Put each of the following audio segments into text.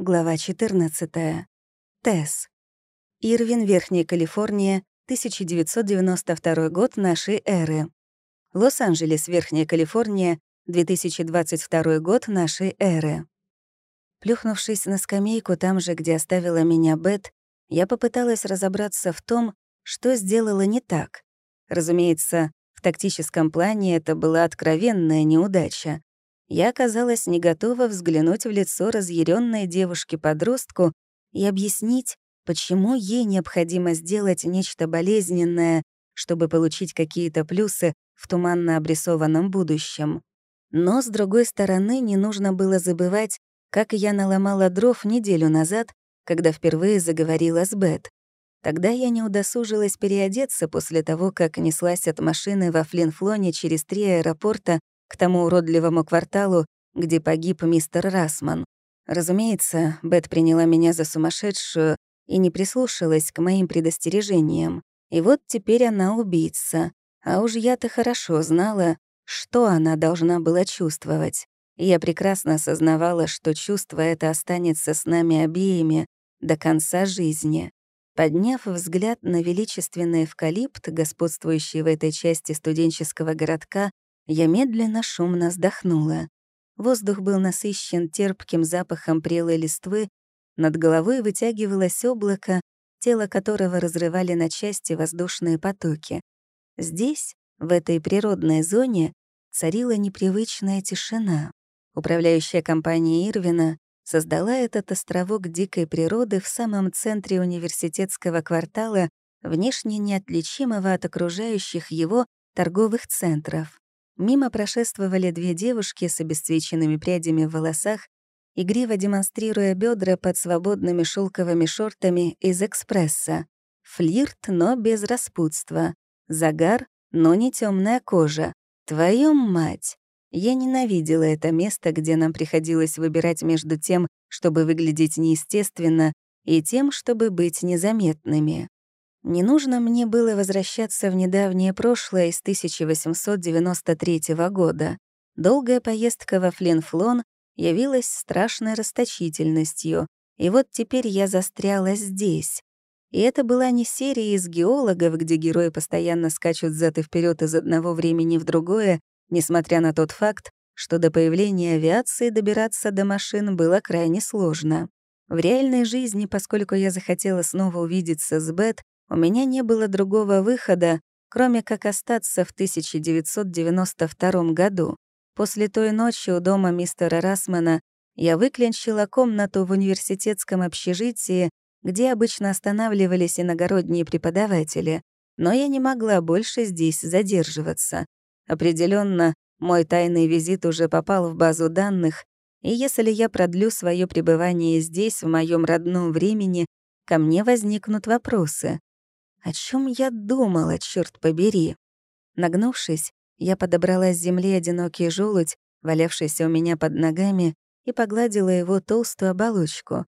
Глава 14. Тесс. Ирвин, Верхняя Калифорния, 1992 год нашей эры. Лос-Анджелес, Верхняя Калифорния, 2022 год нашей эры. Плюхнувшись на скамейку там же, где оставила меня Бет, я попыталась разобраться в том, что сделала не так. Разумеется, в тактическом плане это была откровенная неудача я оказалась не готова взглянуть в лицо разъяренной девушки-подростку и объяснить, почему ей необходимо сделать нечто болезненное, чтобы получить какие-то плюсы в туманно обрисованном будущем. Но, с другой стороны, не нужно было забывать, как я наломала дров неделю назад, когда впервые заговорила с Бет. Тогда я не удосужилась переодеться после того, как неслась от машины во Флинфлоне через три аэропорта к тому уродливому кварталу, где погиб мистер Расман. Разумеется, Бет приняла меня за сумасшедшую и не прислушалась к моим предостережениям. И вот теперь она убийца. А уж я-то хорошо знала, что она должна была чувствовать. я прекрасно осознавала, что чувство это останется с нами обеими до конца жизни. Подняв взгляд на величественный эвкалипт, господствующий в этой части студенческого городка, я медленно, шумно вздохнула. Воздух был насыщен терпким запахом прелой листвы, над головой вытягивалось облако, тело которого разрывали на части воздушные потоки. Здесь, в этой природной зоне, царила непривычная тишина. Управляющая компания Ирвина создала этот островок дикой природы в самом центре университетского квартала, внешне неотличимого от окружающих его торговых центров. Мимо прошествовали две девушки с обесцвеченными прядями в волосах, игриво демонстрируя бедра под свободными шелковыми шортами из экспресса. Флирт, но без распутства. Загар, но не темная кожа. Твою мать! Я ненавидела это место, где нам приходилось выбирать между тем, чтобы выглядеть неестественно, и тем, чтобы быть незаметными. Не нужно мне было возвращаться в недавнее прошлое из 1893 года. Долгая поездка во Флинфлон явилась страшной расточительностью, и вот теперь я застряла здесь. И это была не серия из геологов, где герои постоянно скачут зад и вперед из одного времени в другое, несмотря на тот факт, что до появления авиации добираться до машин было крайне сложно. В реальной жизни, поскольку я захотела снова увидеться с Бет, у меня не было другого выхода, кроме как остаться в 1992 году. После той ночи у дома мистера Расмана я выклинчила комнату в университетском общежитии, где обычно останавливались иногородние преподаватели, но я не могла больше здесь задерживаться. Определенно, мой тайный визит уже попал в базу данных, и если я продлю свое пребывание здесь, в моем родном времени, ко мне возникнут вопросы. О чем я думала, черт побери? Нагнувшись, я подобрала с земли одинокий желудь, валявшийся у меня под ногами, и погладила его толстую оболочку.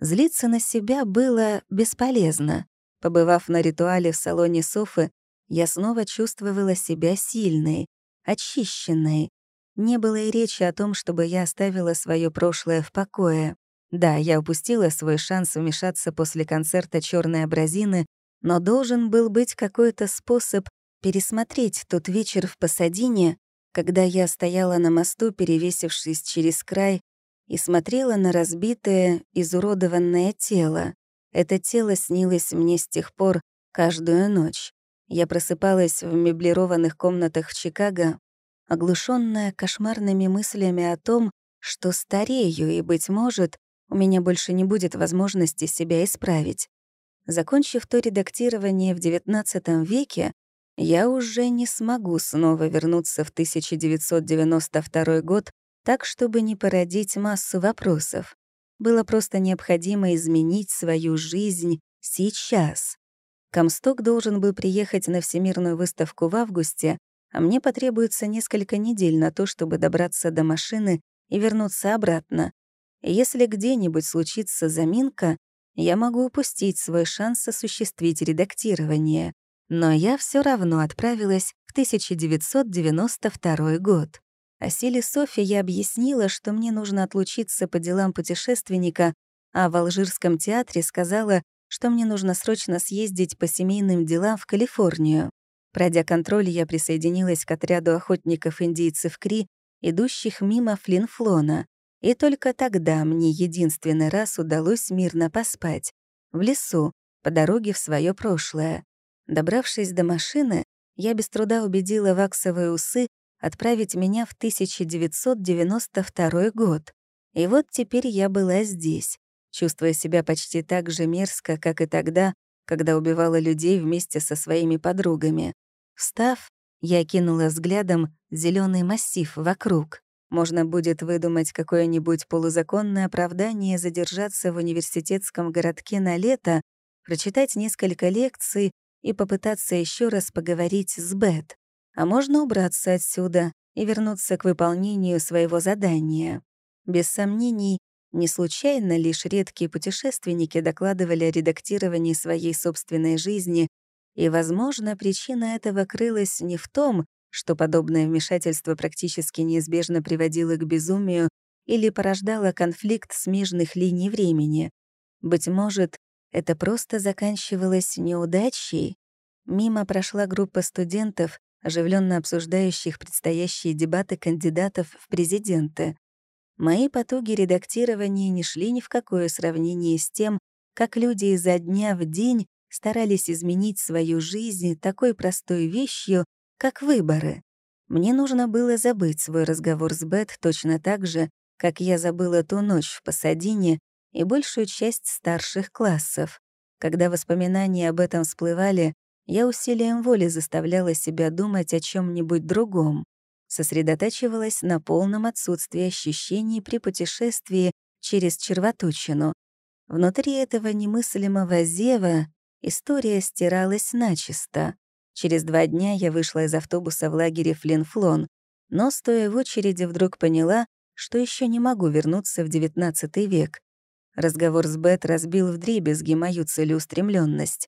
Злиться на себя было бесполезно. Побывав на ритуале в салоне Софы, я снова чувствовала себя сильной, очищенной. Не было и речи о том, чтобы я оставила свое прошлое в покое. Да, я упустила свой шанс вмешаться после концерта черной абразины но должен был быть какой-то способ пересмотреть тот вечер в Пасадине, когда я стояла на мосту, перевесившись через край, и смотрела на разбитое, изуродованное тело. Это тело снилось мне с тех пор каждую ночь. Я просыпалась в меблированных комнатах в Чикаго, оглушенная кошмарными мыслями о том, что старею, и, быть может, у меня больше не будет возможности себя исправить. Закончив то редактирование в XIX веке, я уже не смогу снова вернуться в 1992 год так, чтобы не породить массу вопросов. Было просто необходимо изменить свою жизнь сейчас. Комсток должен был приехать на Всемирную выставку в августе, а мне потребуется несколько недель на то, чтобы добраться до машины и вернуться обратно. Если где-нибудь случится заминка, я могу упустить свой шанс осуществить редактирование. Но я все равно отправилась в 1992 год. О силе Софи я объяснила, что мне нужно отлучиться по делам путешественника а в Алжирском театре сказала, что мне нужно срочно съездить по семейным делам в Калифорнию. Пройдя контроль, я присоединилась к отряду охотников-индийцев Кри, идущих мимо Флинфлона. И только тогда мне единственный раз удалось мирно поспать. В лесу, по дороге в свое прошлое. Добравшись до машины, я без труда убедила ваксовые усы отправить меня в 1992 год. И вот теперь я была здесь, чувствуя себя почти так же мерзко, как и тогда, когда убивала людей вместе со своими подругами. Встав, я кинула взглядом зеленый массив вокруг. Можно будет выдумать какое-нибудь полузаконное оправдание задержаться в университетском городке на лето, прочитать несколько лекций и попытаться еще раз поговорить с Бет. А можно убраться отсюда и вернуться к выполнению своего задания. Без сомнений, не случайно лишь редкие путешественники докладывали о редактировании своей собственной жизни, и, возможно, причина этого крылась не в том, что подобное вмешательство практически неизбежно приводило к безумию или порождало конфликт смежных линий времени. Быть может, это просто заканчивалось неудачей. Мимо прошла группа студентов, оживленно обсуждающих предстоящие дебаты кандидатов в президенты. Мои потуги редактирования не шли ни в какое сравнение с тем, как люди изо дня в день старались изменить свою жизнь такой простой вещью, как выборы. Мне нужно было забыть свой разговор с Бет точно так же, как я забыла ту ночь в Пасадине и большую часть старших классов. Когда воспоминания об этом всплывали, я усилием воли заставляла себя думать о чем нибудь другом сосредотачивалась на полном отсутствии ощущений при путешествии через червоточину. Внутри этого немыслимого зева история стиралась начисто. Через два дня я вышла из автобуса в лагере Флинфлон, но, стоя в очереди, вдруг поняла, что еще не могу вернуться в XIX век. Разговор с Бет разбил вдребезги мою целеустремленность.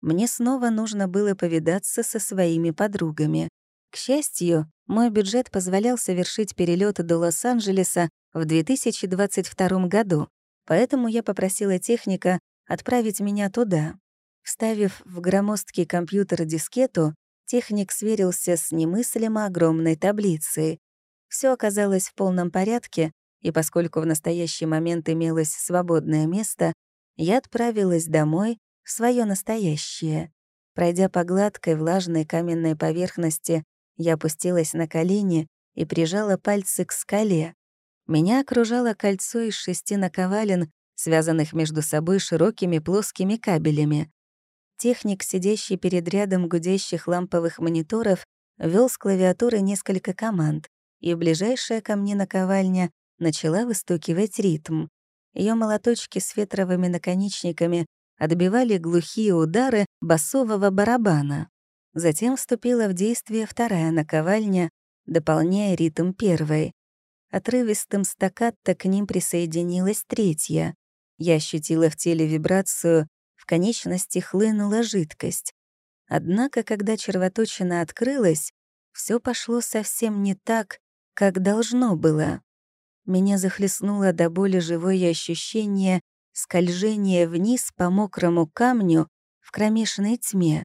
Мне снова нужно было повидаться со своими подругами. К счастью, мой бюджет позволял совершить перелет до Лос-Анджелеса в 2022 году, поэтому я попросила техника отправить меня туда. Вставив в громоздкий компьютер дискету, техник сверился с немыслимо огромной таблицей. Все оказалось в полном порядке, и поскольку в настоящий момент имелось свободное место, я отправилась домой в свое настоящее. Пройдя по гладкой влажной каменной поверхности я опустилась на колени и прижала пальцы к скале. Меня окружало кольцо из шести наковален, связанных между собой широкими плоскими кабелями. Техник, сидящий перед рядом гудящих ламповых мониторов, вел с клавиатуры несколько команд, и ближайшая ко мне наковальня начала выстукивать ритм. Ее молоточки с ветровыми наконечниками отбивали глухие удары басового барабана. Затем вступила в действие вторая наковальня, дополняя ритм первой. Отрывистым стаккатто к ним присоединилась третья. Я ощутила в теле вибрацию, в конечности хлынула жидкость. Однако, когда червоточина открылась, все пошло совсем не так, как должно было. Меня захлестнуло до боли живое ощущение скольжения вниз по мокрому камню в кромешной тьме.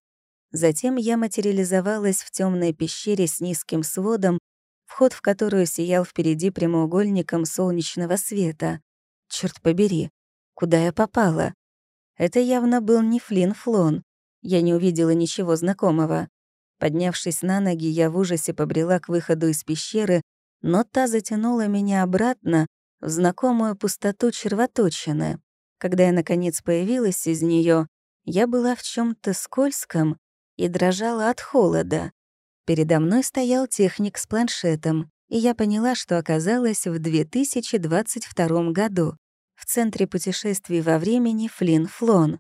Затем я материализовалась в темной пещере с низким сводом, вход в которую сиял впереди прямоугольником солнечного света. Черт побери, куда я попала? Это явно был не Флин Флон. Я не увидела ничего знакомого. Поднявшись на ноги, я в ужасе побрела к выходу из пещеры, но та затянула меня обратно в знакомую пустоту червоточины. Когда я, наконец, появилась из нее, я была в чем то скользком и дрожала от холода. Передо мной стоял техник с планшетом, и я поняла, что оказалась в 2022 году в Центре путешествий во времени Флин-Флон.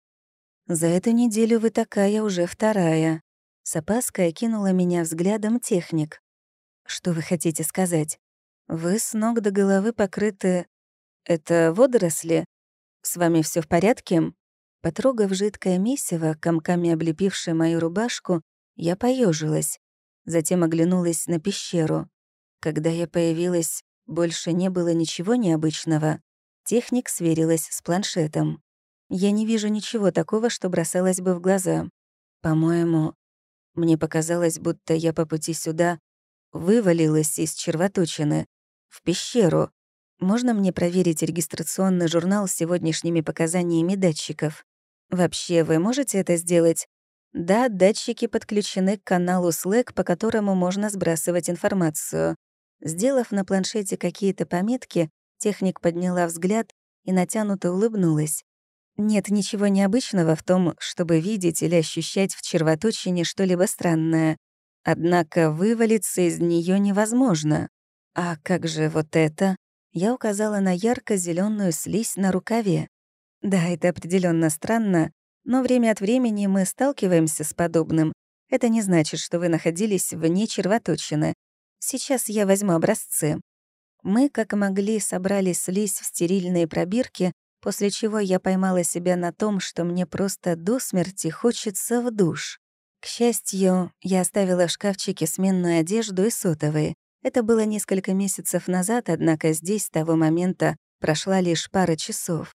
«За эту неделю вы такая уже вторая». С опаской окинула меня взглядом техник. «Что вы хотите сказать? Вы с ног до головы покрыты... Это водоросли? С вами все в порядке?» Потрогав жидкое месиво, комками облепившее мою рубашку, я поежилась, затем оглянулась на пещеру. Когда я появилась, больше не было ничего необычного. Техник сверилась с планшетом. Я не вижу ничего такого, что бросалось бы в глаза. По-моему, мне показалось, будто я по пути сюда вывалилась из червоточины в пещеру. Можно мне проверить регистрационный журнал с сегодняшними показаниями датчиков? Вообще, вы можете это сделать? Да, датчики подключены к каналу Slack, по которому можно сбрасывать информацию. Сделав на планшете какие-то пометки, техник подняла взгляд и натянуто улыбнулась. Нет ничего необычного в том, чтобы видеть или ощущать в червоточине что-либо странное. Однако вывалиться из нее невозможно. А как же вот это? Я указала на ярко зеленую слизь на рукаве. Да, это определенно странно, но время от времени мы сталкиваемся с подобным. Это не значит, что вы находились вне червоточины. Сейчас я возьму образцы. Мы, как могли, собрали слизь в стерильные пробирки, после чего я поймала себя на том, что мне просто до смерти хочется в душ. К счастью, я оставила в шкафчике сменную одежду и сотовые. Это было несколько месяцев назад, однако здесь с того момента прошла лишь пара часов.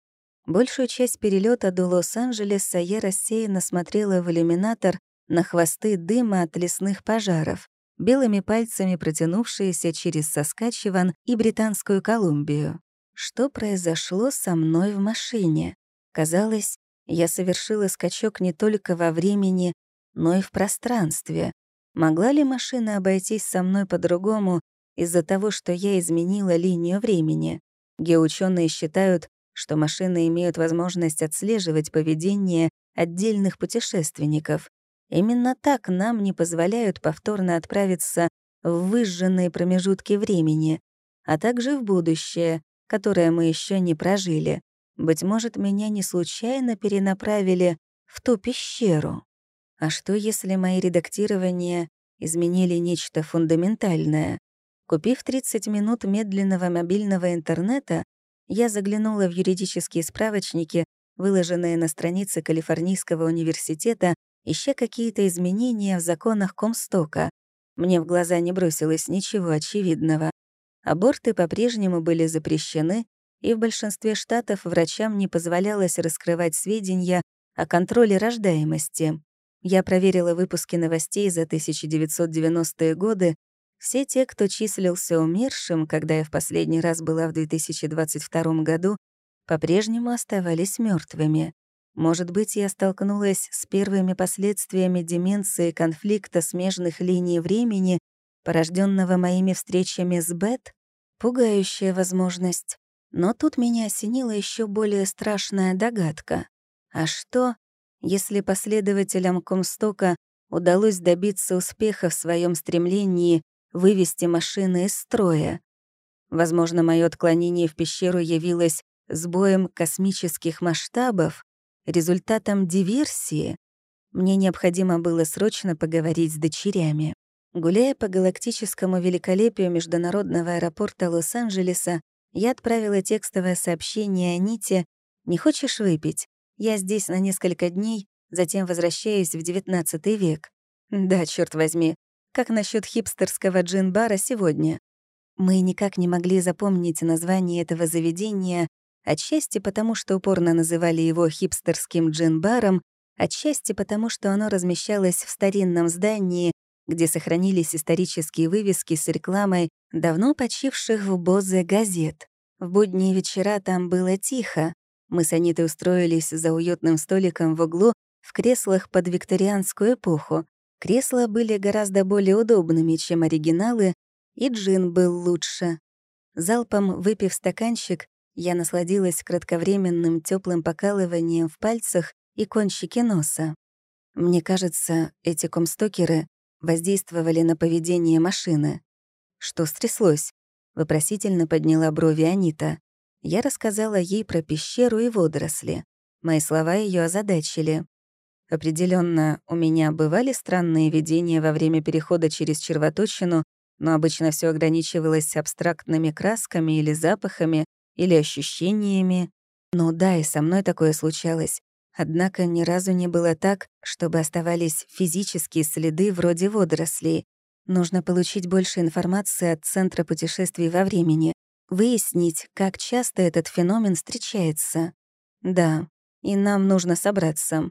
Большую часть перелета до Лос-Анджелеса я рассеянно смотрела в иллюминатор на хвосты дыма от лесных пожаров, белыми пальцами протянувшиеся через Соскачеван и Британскую Колумбию. Что произошло со мной в машине? Казалось, я совершила скачок не только во времени, но и в пространстве. Могла ли машина обойтись со мной по-другому из-за того, что я изменила линию времени? Геоученые считают, что машины имеют возможность отслеживать поведение отдельных путешественников. Именно так нам не позволяют повторно отправиться в выжженные промежутки времени, а также в будущее, которое мы еще не прожили. Быть может, меня не случайно перенаправили в ту пещеру. А что, если мои редактирования изменили нечто фундаментальное? Купив 30 минут медленного мобильного интернета, я заглянула в юридические справочники, выложенные на странице Калифорнийского университета, ища какие-то изменения в законах Комстока. Мне в глаза не бросилось ничего очевидного. Аборты по-прежнему были запрещены, и в большинстве штатов врачам не позволялось раскрывать сведения о контроле рождаемости. Я проверила выпуски новостей за 1990-е годы. Все те, кто числился умершим, когда я в последний раз была в 2022 году, по-прежнему оставались мертвыми. Может быть, я столкнулась с первыми последствиями деменции конфликта смежных линий времени, порожденного моими встречами с Бет? Пугающая возможность. Но тут меня осенила еще более страшная догадка. А что, если последователям Комстока удалось добиться успеха в своем стремлении вывести машины из строя? Возможно, мое отклонение в пещеру явилось сбоем космических масштабов, результатом диверсии. Мне необходимо было срочно поговорить с дочерями. Гуляя по галактическому великолепию международного аэропорта Лос-Анджелеса, я отправила текстовое сообщение Аните «Не хочешь выпить? Я здесь на несколько дней, затем возвращаюсь в XIX век». Да, черт возьми, как насчет хипстерского джин-бара сегодня? Мы никак не могли запомнить название этого заведения, отчасти потому, что упорно называли его хипстерским джин-баром, отчасти потому, что оно размещалось в старинном здании, где сохранились исторические вывески с рекламой давно почивших в Бозе газет. В будние вечера там было тихо. Мы с Анитой устроились за уютным столиком в углу в креслах под викторианскую эпоху. Кресла были гораздо более удобными, чем оригиналы, и джин был лучше. Залпом выпив стаканчик, я насладилась кратковременным теплым покалыванием в пальцах и кончике носа. Мне кажется, эти комстокеры воздействовали на поведение машины. Что стряслось? Вопросительно подняла брови Анита. Я рассказала ей про пещеру и водоросли. Мои слова ее озадачили. Определенно, у меня бывали странные видения во время перехода через червоточину, но обычно все ограничивалось абстрактными красками или запахами, или ощущениями. Но да, и со мной такое случалось. Однако ни разу не было так, чтобы оставались физические следы вроде водорослей. Нужно получить больше информации от Центра путешествий во времени. выяснить, как часто этот феномен встречается. Да, и нам нужно собраться.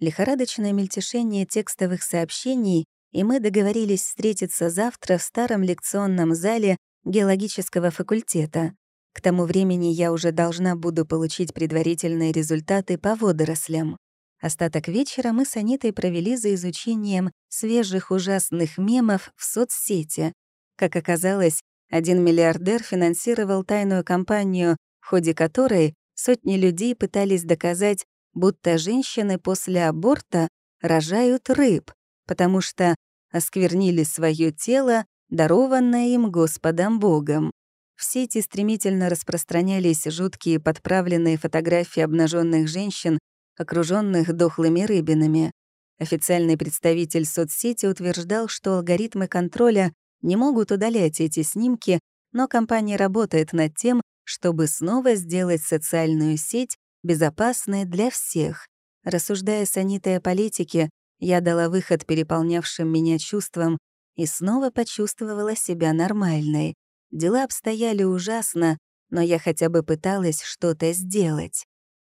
Лихорадочное мельтешение текстовых сообщений, и мы договорились встретиться завтра в старом лекционном зале геологического факультета. К тому времени я уже должна буду получить предварительные результаты по водорослям. Остаток вечера мы с Анитой провели за изучением свежих ужасных мемов в соцсети. Как оказалось, один миллиардер финансировал тайную кампанию, в ходе которой сотни людей пытались доказать, будто женщины после аборта рожают рыб, потому что осквернили свое тело, дарованное им Господом Богом. В сети стремительно распространялись жуткие подправленные фотографии обнаженных женщин, окруженных дохлыми рыбинами. Официальный представитель соцсети утверждал, что алгоритмы контроля не могут удалять эти снимки, но компания работает над тем, чтобы снова сделать социальную сеть безопасной для всех. Рассуждая с Анитой о политике, я дала выход переполнявшим меня чувствам и снова почувствовала себя нормальной. Дела обстояли ужасно, но я хотя бы пыталась что-то сделать.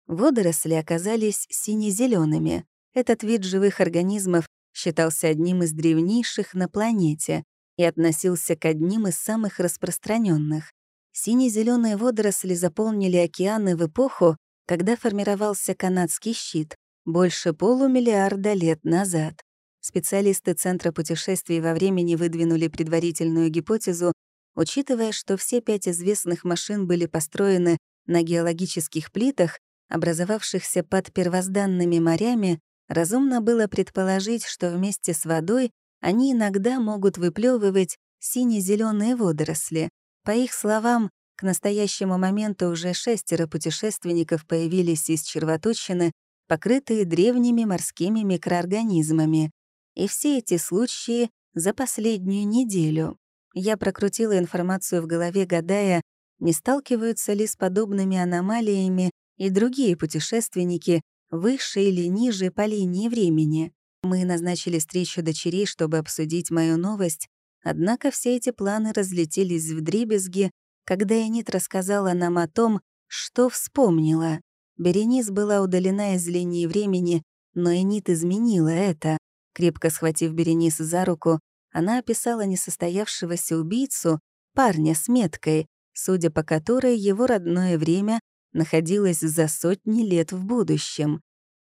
Водоросли оказались сине зелеными Этот вид живых организмов считался одним из древнейших на планете и относился к одним из самых распространенных. Сине-зеленые водоросли заполнили океаны в эпоху, когда формировался канадский щит, больше полумиллиарда лет назад. Специалисты Центра путешествий во времени выдвинули предварительную гипотезу, учитывая, что все пять известных машин были построены на геологических плитах, образовавшихся под первозданными морями, разумно было предположить, что вместе с водой они иногда могут выплевывать сине зеленые водоросли. По их словам, к настоящему моменту уже шестеро путешественников появились из червоточины, покрытые древними морскими микроорганизмами. И все эти случаи за последнюю неделю. Я прокрутила информацию в голове, гадая, не сталкиваются ли с подобными аномалиями и другие путешественники выше или ниже по линии времени. Мы назначили встречу дочерей, чтобы обсудить мою новость, однако все эти планы разлетелись в дребезги, когда Энит рассказала нам о том, что вспомнила. Беренис была удалена из линии времени, но Энит изменила это. Крепко схватив Беренис за руку, она описала несостоявшегося убийцу, парня с меткой, судя по которой его родное время находилось за сотни лет в будущем.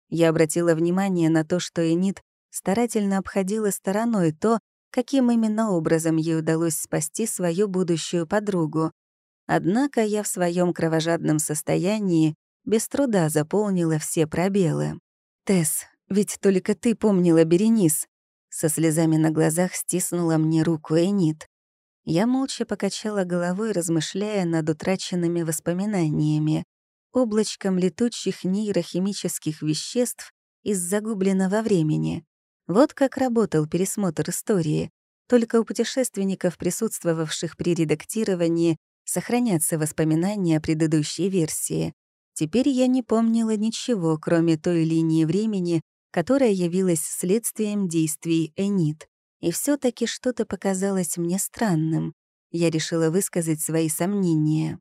Я обратила внимание на то, что Энит старательно обходила стороной то, каким именно образом ей удалось спасти свою будущую подругу. Однако я в своем кровожадном состоянии без труда заполнила все пробелы. «Тесс, ведь только ты помнила Беренис», со слезами на глазах стиснула мне руку Энит. Я молча покачала головой, размышляя над утраченными воспоминаниями облачком летучих нейрохимических веществ из загубленного времени. Вот как работал пересмотр истории. Только у путешественников, присутствовавших при редактировании, сохранятся воспоминания о предыдущей версии. Теперь я не помнила ничего, кроме той линии времени, которая явилась следствием действий Энит. И все таки что-то показалось мне странным. Я решила высказать свои сомнения.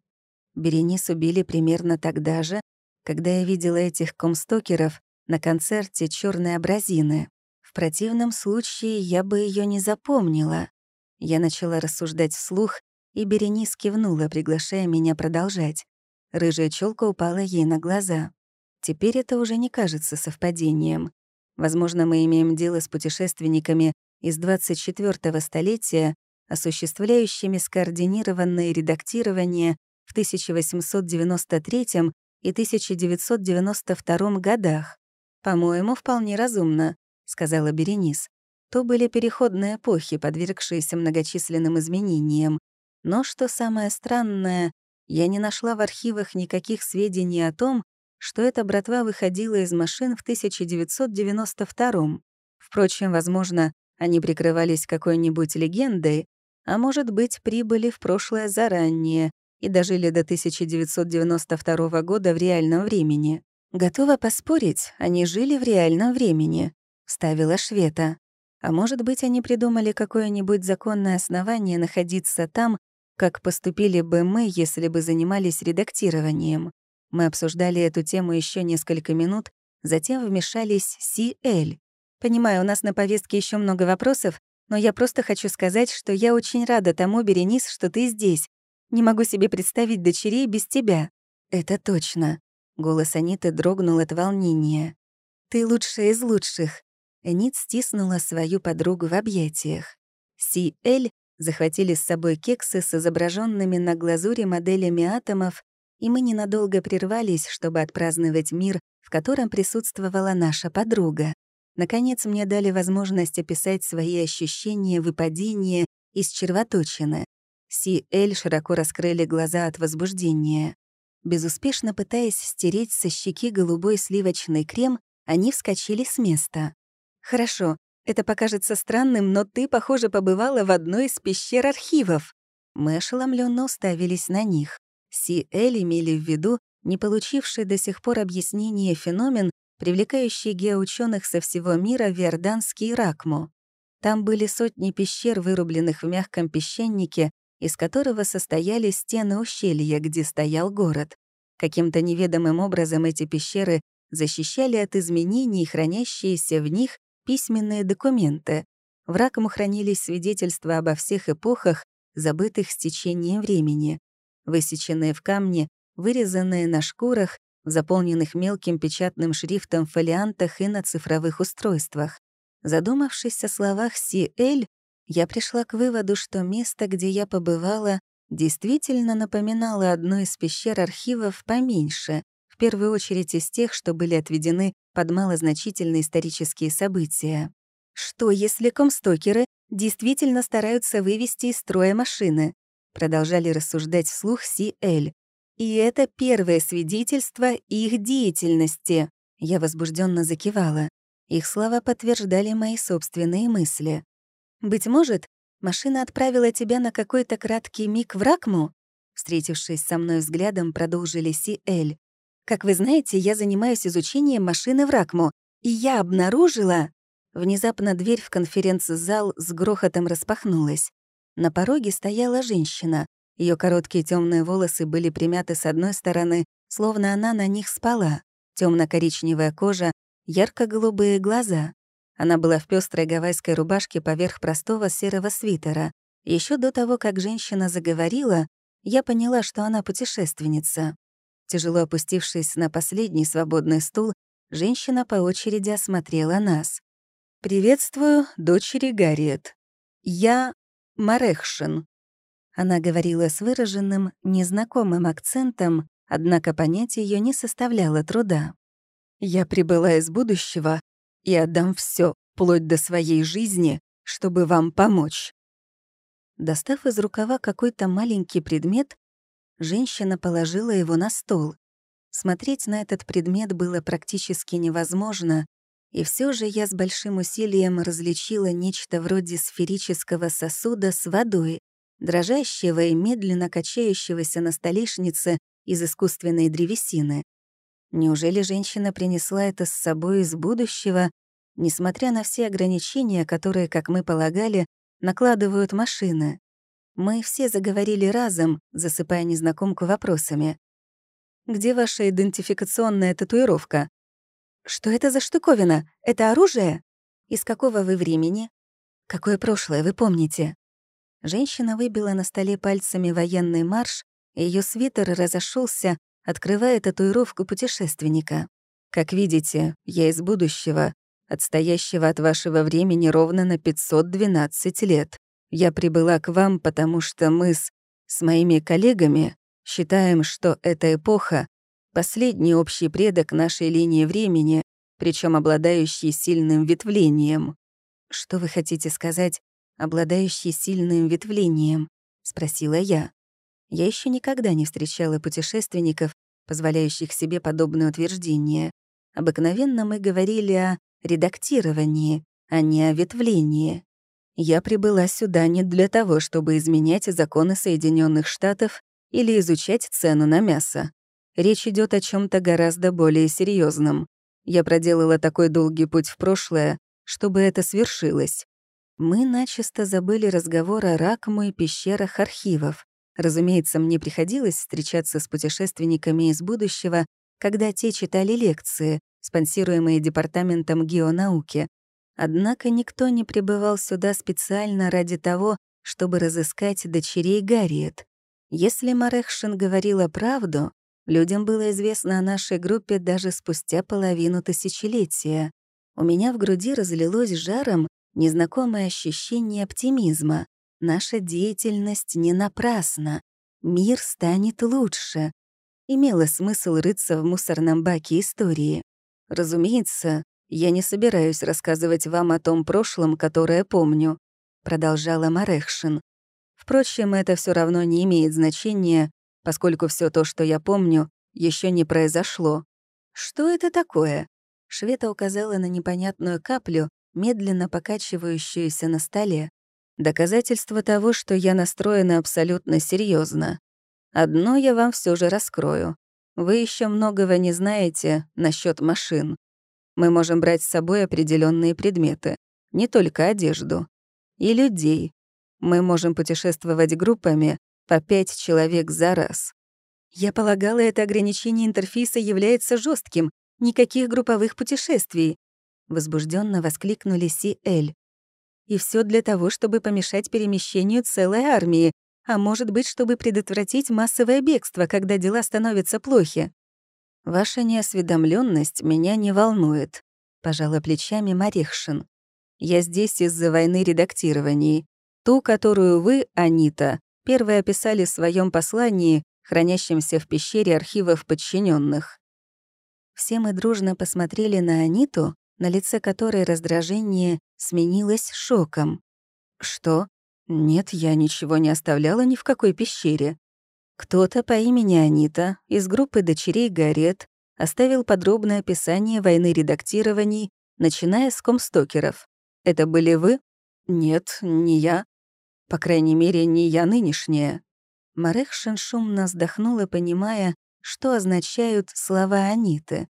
Беренис убили примерно тогда же, когда я видела этих комстокеров на концерте «Чёрной абразины». В противном случае я бы ее не запомнила. Я начала рассуждать вслух, и Беренис кивнула, приглашая меня продолжать. Рыжая челка упала ей на глаза. Теперь это уже не кажется совпадением. Возможно, мы имеем дело с путешественниками из 24-го столетия, осуществляющими скоординированное редактирование в 1893 и 1992 годах. «По-моему, вполне разумно», — сказала Беренис. То были переходные эпохи, подвергшиеся многочисленным изменениям. Но, что самое странное, я не нашла в архивах никаких сведений о том, что эта братва выходила из машин в 1992 Впрочем, возможно, они прикрывались какой-нибудь легендой, а может быть, прибыли в прошлое заранее, и дожили до 1992 года в реальном времени. Готова поспорить, они жили в реальном времени, вставила Швета. А может быть, они придумали какое-нибудь законное основание находиться там, как поступили бы мы, если бы занимались редактированием. Мы обсуждали эту тему еще несколько минут, затем вмешались Си Эль. «Понимаю, у нас на повестке еще много вопросов, но я просто хочу сказать, что я очень рада тому, Беренис, что ты здесь. Не могу себе представить дочерей без тебя». «Это точно». Голос Аниты дрогнул от волнения. «Ты лучшая из лучших». Энит стиснула свою подругу в объятиях. Си Эль захватили с собой кексы с изображенными на глазури моделями атомов, и мы ненадолго прервались, чтобы отпраздновать мир, в котором присутствовала наша подруга. Наконец, мне дали возможность описать свои ощущения выпадения из червоточины. Си Эль широко раскрыли глаза от возбуждения. Безуспешно пытаясь стереть со щеки голубой сливочный крем, они вскочили с места. «Хорошо, это покажется странным, но ты, похоже, побывала в одной из пещер архивов». Мы ошеломленно уставились на них. Си Эль имели в виду не получивший до сих пор объяснение феномен, привлекающий геоученых со всего мира в Иорданский Ракму. Там были сотни пещер, вырубленных в мягком песчанике, из которого состояли стены ущелья, где стоял город. Каким-то неведомым образом эти пещеры защищали от изменений хранящиеся в них письменные документы. В Ракому хранились свидетельства обо всех эпохах, забытых с течением времени. Высеченные в камне, вырезанные на шкурах, заполненных мелким печатным шрифтом фолиантах и на цифровых устройствах. Задумавшись о словах Си-Эль, я пришла к выводу, что место, где я побывала, действительно напоминало одну из пещер архивов поменьше, в первую очередь из тех, что были отведены под малозначительные исторические события. Что, если комстокеры действительно стараются вывести из строя машины? Продолжали рассуждать вслух Си-Эль. И это первое свидетельство их деятельности. Я возбужденно закивала. Их слова подтверждали мои собственные мысли. «Быть может, машина отправила тебя на какой-то краткий миг в Ракму?» Встретившись со мной взглядом, продолжили Си Эль. «Как вы знаете, я занимаюсь изучением машины в Ракму, и я обнаружила...» Внезапно дверь в конференц-зал с грохотом распахнулась. На пороге стояла женщина. Ее короткие темные волосы были примяты с одной стороны, словно она на них спала. темно коричневая кожа, ярко-голубые глаза. Она была в пестрой гавайской рубашке поверх простого серого свитера. Еще до того, как женщина заговорила, я поняла, что она путешественница. Тяжело опустившись на последний свободный стул, женщина по очереди осмотрела нас. «Приветствую, дочери Гарриет. Я Марехшин». Она говорила с выраженным, незнакомым акцентом, однако понять ее не составляло труда. «Я прибыла из будущего и отдам все, вплоть до своей жизни, чтобы вам помочь». Достав из рукава какой-то маленький предмет, женщина положила его на стол. Смотреть на этот предмет было практически невозможно, и все же я с большим усилием различила нечто вроде сферического сосуда с водой, дрожащего и медленно качающегося на столешнице из искусственной древесины. Неужели женщина принесла это с собой из будущего, несмотря на все ограничения, которые, как мы полагали, накладывают машины? Мы все заговорили разом, засыпая незнакомку вопросами. «Где ваша идентификационная татуировка?» «Что это за штуковина? Это оружие? Из какого вы времени? Какое прошлое вы помните?» Женщина выбила на столе пальцами военный марш, и ее свитер разошелся, открывая татуировку путешественника. «Как видите, я из будущего, отстоящего от вашего времени ровно на 512 лет. Я прибыла к вам, потому что мы с, с моими коллегами считаем, что эта эпоха — последний общий предок нашей линии времени, причем обладающий сильным ветвлением. Что вы хотите сказать, обладающий сильным ветвлением? спросила я. Я еще никогда не встречала путешественников, позволяющих себе подобное утверждение. Обыкновенно мы говорили о редактировании, а не о ветвлении. Я прибыла сюда не для того, чтобы изменять законы Соединенных Штатов или изучать цену на мясо. Речь идет о чем то гораздо более серьезном. Я проделала такой долгий путь в прошлое, чтобы это свершилось. Мы начисто забыли разговор о Ракму и пещерах архивов. Разумеется, мне приходилось встречаться с путешественниками из будущего, когда те читали лекции, спонсируемые Департаментом геонауки. Однако никто не прибывал сюда специально ради того, чтобы разыскать дочерей Гарриет. Если Марехшин говорила правду, людям было известно о нашей группе даже спустя половину тысячелетия. У меня в груди разлилось жаром незнакомое ощущение оптимизма. Наша деятельность не напрасна. Мир станет лучше. Имело смысл рыться в мусорном баке истории. Разумеется, я не собираюсь рассказывать вам о том прошлом, которое помню, продолжала Марехшин. Впрочем, это все равно не имеет значения, поскольку все то, что я помню, еще не произошло. Что это такое? Швета указала на непонятную каплю, медленно покачивающуюся на столе. Доказательство того, что я настроена абсолютно серьезно. Одно я вам все же раскрою. Вы еще многого не знаете насчет машин. Мы можем брать с собой определенные предметы, не только одежду. И людей. Мы можем путешествовать группами по пять человек за раз. Я полагала, это ограничение интерфейса является жестким. Никаких групповых путешествий. Возбужденно воскликнули Си Эль. И все для того, чтобы помешать перемещению целой армии, а может быть, чтобы предотвратить массовое бегство, когда дела становятся плохи. Ваша неосведомленность меня не волнует, пожала плечами Марихшин. Я здесь из-за войны редактирований. Ту, которую вы, Анита, первой описали в своем послании, хранящемся в пещере архивов подчиненных. Все мы дружно посмотрели на Аниту, на лице которой раздражение сменилось шоком. «Что? Нет, я ничего не оставляла ни в какой пещере. Кто-то по имени Анита из группы дочерей Гарет оставил подробное описание войны редактирований, начиная с комстокеров. Это были вы? Нет, не я. По крайней мере, не я нынешняя. Марехшин шумно вздохнула, понимая, что означают слова Аниты.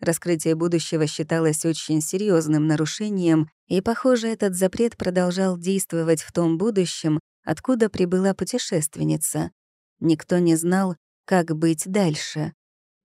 Раскрытие будущего считалось очень серьезным нарушением, и, похоже, этот запрет продолжал действовать в том будущем, откуда прибыла путешественница. Никто не знал, как быть дальше.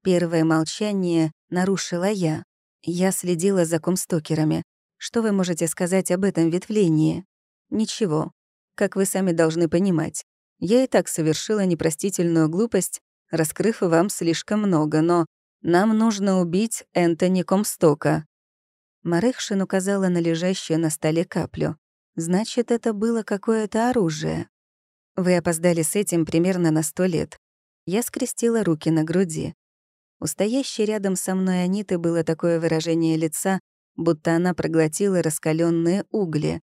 Первое молчание нарушила я. Я следила за комстокерами. Что вы можете сказать об этом ветвлении? Ничего. Как вы сами должны понимать. Я и так совершила непростительную глупость, раскрыв вам слишком много, но нам нужно убить Энтони Комстока». Марехшин указала на лежащую на столе каплю. «Значит, это было какое-то оружие. Вы опоздали с этим примерно на сто лет». Я скрестила руки на груди. У стоящей рядом со мной Аниты было такое выражение лица, будто она проглотила раскаленные угли.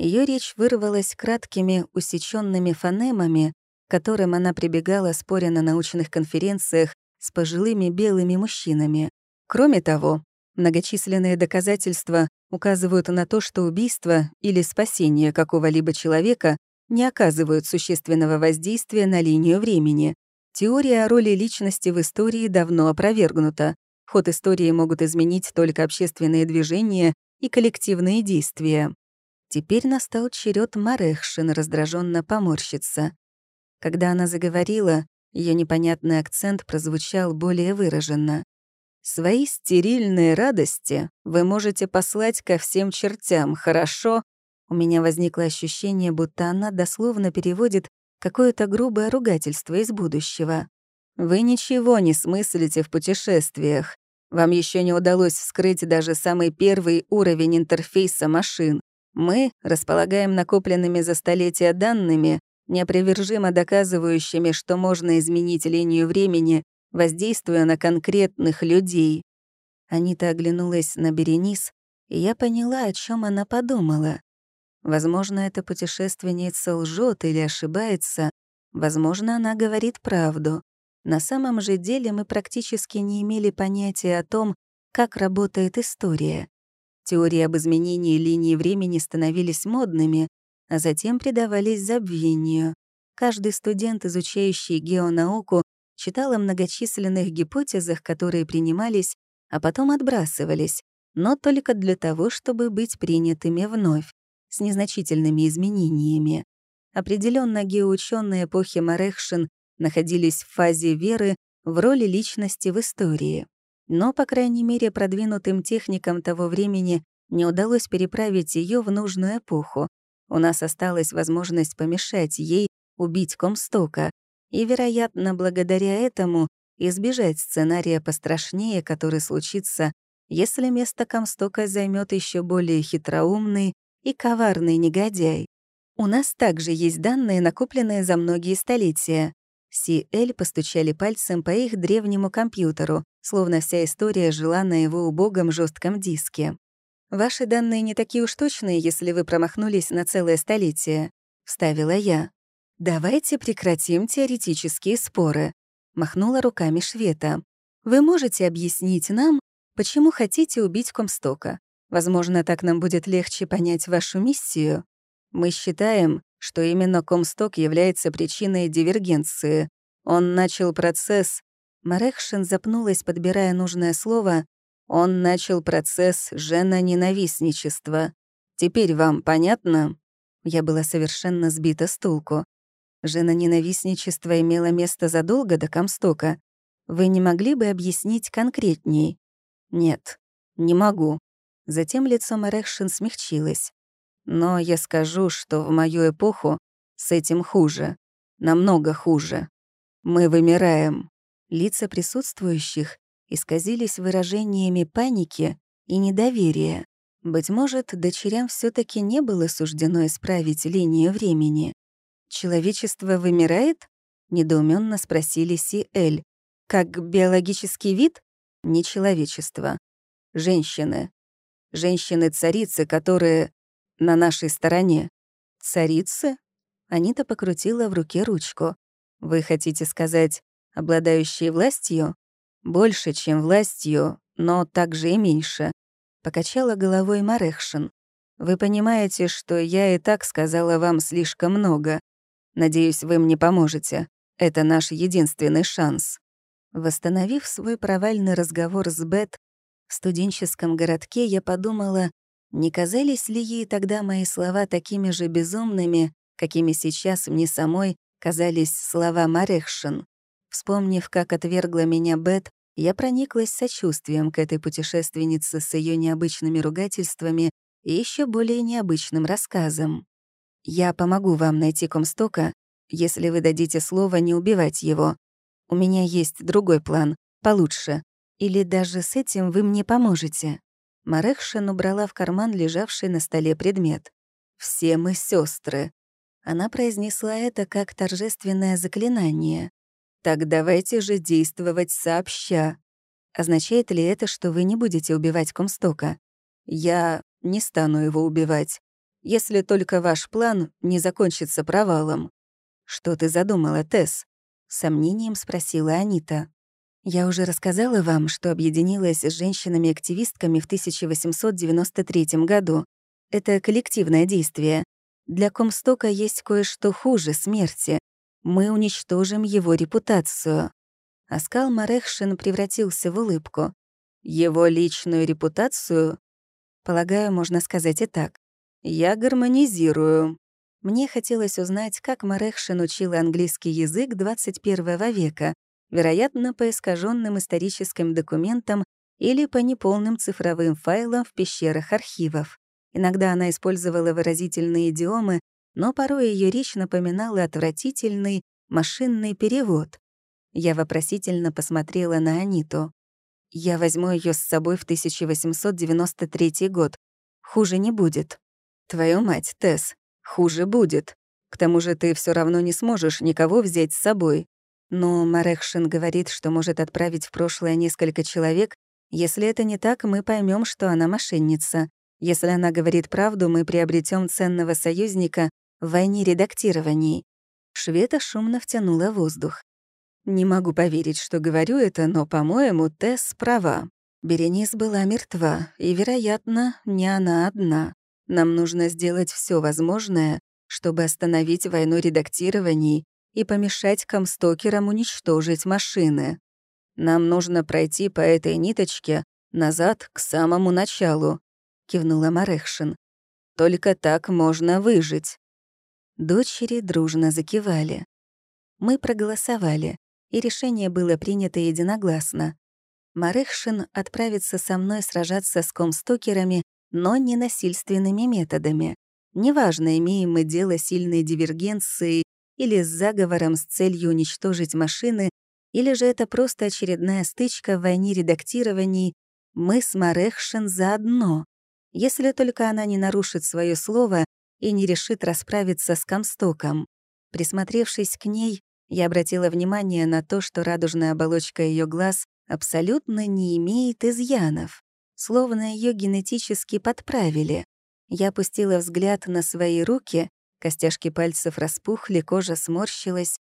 Ее речь вырвалась краткими, усеченными фонемами, к которым она прибегала, споря на научных конференциях с пожилыми белыми мужчинами. Кроме того, многочисленные доказательства указывают на то, что убийство или спасение какого-либо человека не оказывают существенного воздействия на линию времени. Теория о роли личности в истории давно опровергнута. Ход истории могут изменить только общественные движения и коллективные действия. Теперь настал черед Марехшин раздраженно поморщиться. Когда она заговорила, ее непонятный акцент прозвучал более выраженно. «Свои стерильные радости вы можете послать ко всем чертям, хорошо?» У меня возникло ощущение, будто она дословно переводит какое-то грубое ругательство из будущего. «Вы ничего не смыслите в путешествиях. Вам еще не удалось вскрыть даже самый первый уровень интерфейса машин. Мы располагаем накопленными за столетия данными, неопровержимо доказывающими, что можно изменить линию времени, воздействуя на конкретных людей. Анита оглянулась на Беренис, и я поняла, о чем она подумала. Возможно, эта путешественница лжет или ошибается, возможно, она говорит правду. На самом же деле мы практически не имели понятия о том, как работает история. Теории об изменении линии времени становились модными, а затем предавались забвению. Каждый студент, изучающий геонауку, читал о многочисленных гипотезах, которые принимались, а потом отбрасывались, но только для того, чтобы быть принятыми вновь, с незначительными изменениями. Определенно геоученые эпохи Марехшин находились в фазе веры в роли личности в истории. Но, по крайней мере, продвинутым техникам того времени не удалось переправить ее в нужную эпоху. У нас осталась возможность помешать ей убить Комстока, и, вероятно, благодаря этому избежать сценария пострашнее, который случится, если место Комстока займет еще более хитроумный и коварный негодяй. У нас также есть данные, накопленные за многие столетия. Си Эль постучали пальцем по их древнему компьютеру, словно вся история жила на его убогом жестком диске. «Ваши данные не такие уж точные, если вы промахнулись на целое столетие», — вставила я. «Давайте прекратим теоретические споры», — махнула руками Швета. «Вы можете объяснить нам, почему хотите убить Комстока? Возможно, так нам будет легче понять вашу миссию. Мы считаем, что именно Комсток является причиной дивергенции. Он начал процесс... Марехшин запнулась, подбирая нужное слово. Он начал процесс жена-ненавистничества. Теперь вам понятно? Я была совершенно сбита с толку. Жена-ненавистничество имело место задолго до Комстока. Вы не могли бы объяснить конкретней? Нет, не могу. Затем лицо Марехшин смягчилось. Но я скажу, что в мою эпоху с этим хуже. Намного хуже. Мы вымираем. Лица присутствующих исказились выражениями паники и недоверия. Быть может, дочерям все таки не было суждено исправить линию времени. «Человечество вымирает?» — недоуменно спросили Си Эль. «Как биологический вид?» «Не человечество. Женщины. Женщины-царицы, которые на нашей стороне. Царицы?» Анита покрутила в руке ручку. «Вы хотите сказать, обладающие властью?» «Больше, чем властью, но также и меньше», — покачала головой Марехшин. «Вы понимаете, что я и так сказала вам слишком много. Надеюсь, вы мне поможете. Это наш единственный шанс». Восстановив свой провальный разговор с Бет в студенческом городке, я подумала, не казались ли ей тогда мои слова такими же безумными, какими сейчас мне самой казались слова Марехшин. Вспомнив, как отвергла меня Бет, я прониклась сочувствием к этой путешественнице с ее необычными ругательствами и еще более необычным рассказом. Я помогу вам найти Комстока, если вы дадите слово не убивать его. У меня есть другой план, получше. Или даже с этим вы мне поможете». Марехшин убрала в карман лежавший на столе предмет. «Все мы сестры. Она произнесла это как торжественное заклинание. «Так давайте же действовать сообща». Означает ли это, что вы не будете убивать Комстока? Я не стану его убивать если только ваш план не закончится провалом. Что ты задумала, Тесс? сомнением спросила Анита. Я уже рассказала вам, что объединилась с женщинами-активистками в 1893 году. Это коллективное действие. Для Комстока есть кое-что хуже смерти. Мы уничтожим его репутацию. Аскал Марехшин превратился в улыбку. Его личную репутацию? Полагаю, можно сказать и так. Я гармонизирую. Мне хотелось узнать, как Марехшин учила английский язык 21 века, вероятно, по искаженным историческим документам или по неполным цифровым файлам в пещерах архивов. Иногда она использовала выразительные идиомы, но порой ее речь напоминала отвратительный машинный перевод. Я вопросительно посмотрела на Аниту. Я возьму ее с собой в 1893 год. Хуже не будет. Твою мать, Тесс, хуже будет. К тому же ты все равно не сможешь никого взять с собой. Но Марехшин говорит, что может отправить в прошлое несколько человек. Если это не так, мы поймем, что она мошенница. Если она говорит правду, мы приобретем ценного союзника в войне редактирований. Швета шумно втянула воздух. Не могу поверить, что говорю это, но, по-моему, Тесс права. Беренис была мертва, и, вероятно, не она одна. Нам нужно сделать все возможное, чтобы остановить войну редактирований и помешать комстокерам уничтожить машины. Нам нужно пройти по этой ниточке назад к самому началу», — кивнула Марехшин. «Только так можно выжить». Дочери дружно закивали. Мы проголосовали, и решение было принято единогласно. Марехшин отправится со мной сражаться с комстокерами, но не насильственными методами. Неважно, имеем мы дело сильной дивергенцией или с заговором с целью уничтожить машины, или же это просто очередная стычка в войне редактирований, мы с Марехшин заодно. Если только она не нарушит свое слово и не решит расправиться с Комстоком. Присмотревшись к ней, я обратила внимание на то, что радужная оболочка ее глаз абсолютно не имеет изъянов, словно ее генетически подправили. Я опустила взгляд на свои руки, костяшки пальцев распухли, кожа сморщилась.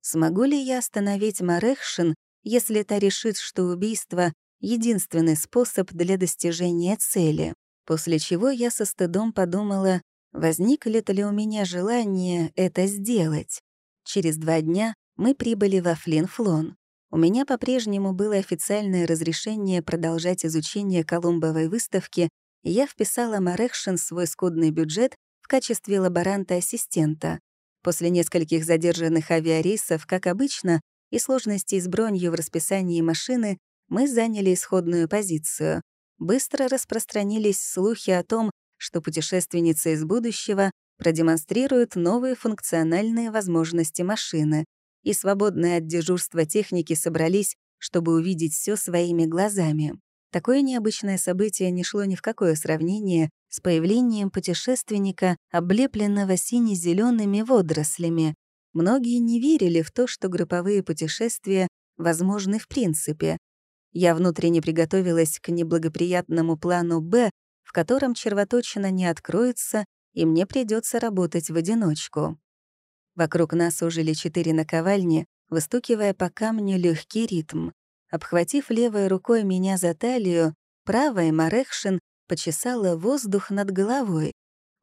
Смогу ли я остановить Марехшин, если та решит, что убийство — единственный способ для достижения цели? После чего я со стыдом подумала, возникнет ли у меня желание это сделать. Через два дня мы прибыли во Флинфлон. У меня по-прежнему было официальное разрешение продолжать изучение Колумбовой выставки, и я вписала Марехшин свой скудный бюджет в качестве лаборанта-ассистента. После нескольких задержанных авиарейсов, как обычно, и сложностей с бронью в расписании машины, мы заняли исходную позицию. Быстро распространились слухи о том, что путешественница из будущего продемонстрируют новые функциональные возможности машины, и свободные от дежурства техники собрались, чтобы увидеть все своими глазами. Такое необычное событие не шло ни в какое сравнение с появлением путешественника, облепленного сине зелеными водорослями. Многие не верили в то, что групповые путешествия возможны в принципе. Я внутренне приготовилась к неблагоприятному плану «Б», в котором червоточина не откроется и мне придется работать в одиночку. Вокруг нас ужили четыре наковальни, выстукивая по камню легкий ритм. Обхватив левой рукой меня за талию, правой Марехшин почесала воздух над головой.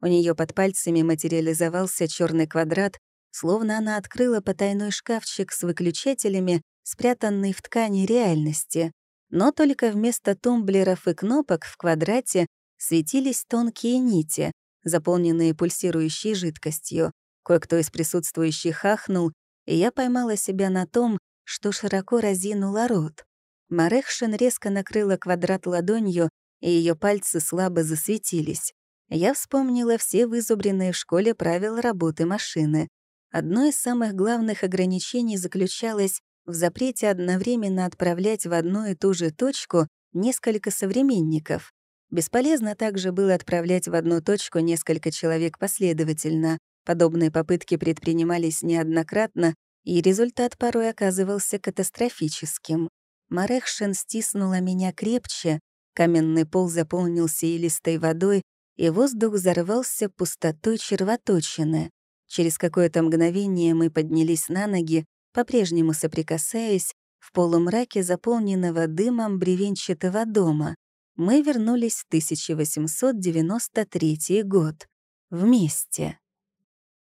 У нее под пальцами материализовался черный квадрат, словно она открыла потайной шкафчик с выключателями, спрятанный в ткани реальности. Но только вместо тумблеров и кнопок в квадрате светились тонкие нити, заполненные пульсирующей жидкостью. Кое-кто из присутствующих ахнул, и я поймала себя на том, что широко разинула рот. Марехшин резко накрыла квадрат ладонью, и ее пальцы слабо засветились. Я вспомнила все вызубренные в школе правила работы машины. Одно из самых главных ограничений заключалось в запрете одновременно отправлять в одну и ту же точку несколько современников. Бесполезно также было отправлять в одну точку несколько человек последовательно. Подобные попытки предпринимались неоднократно, и результат порой оказывался катастрофическим. Марехшин стиснула меня крепче, каменный пол заполнился илистой водой, и воздух взорвался пустотой червоточины. Через какое-то мгновение мы поднялись на ноги, по-прежнему соприкасаясь, в полумраке заполненного дымом бревенчатого дома мы вернулись в 1893 год. Вместе.